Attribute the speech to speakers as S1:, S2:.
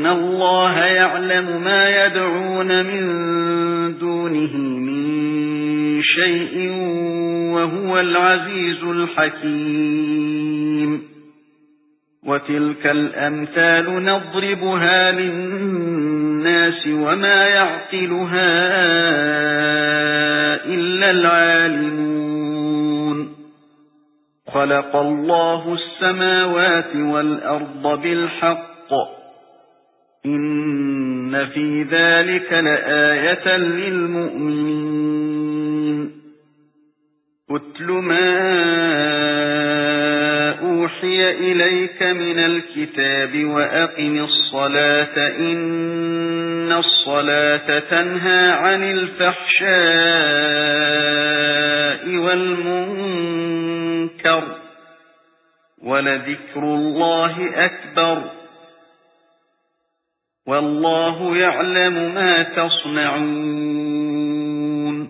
S1: إِنَّ اللَّهَ يَعْلَمُ مَا يَدْعُونَ مِن دُونِهِ مِن شَيْءٍ وَهُوَ الْعَزِيزُ الْحَكِيمُ وَتِلْكَ الْأَمْثَالُ نَضْرِبُهَا لِلنَّاسِ وَمَا يَعْقِلُهَا إِلَّا الْعَالِمُونَ خَلَقَ اللَّهُ السَّمَاوَاتِ وَالْأَرْضَ بِالْحَقِّ إِنَّ فِي ذَلِكَ لَآيَةً لِلْمُؤْمِنِينَ أُتْلُ مَا أُوحِيَ إِلَيْكَ مِنَ الْكِتَابِ وَأَقِمِ الصَّلَاةَ إِنَّ الصَّلَاةَ تَنْهَى عَنِ الْفَحْشَاءِ وَالْمُنكَرِ وَلَذِكْرُ اللَّهِ أَكْبَرُ وَاللَّهُ يَعْلَمُ مَا تَصْنَعُونَ.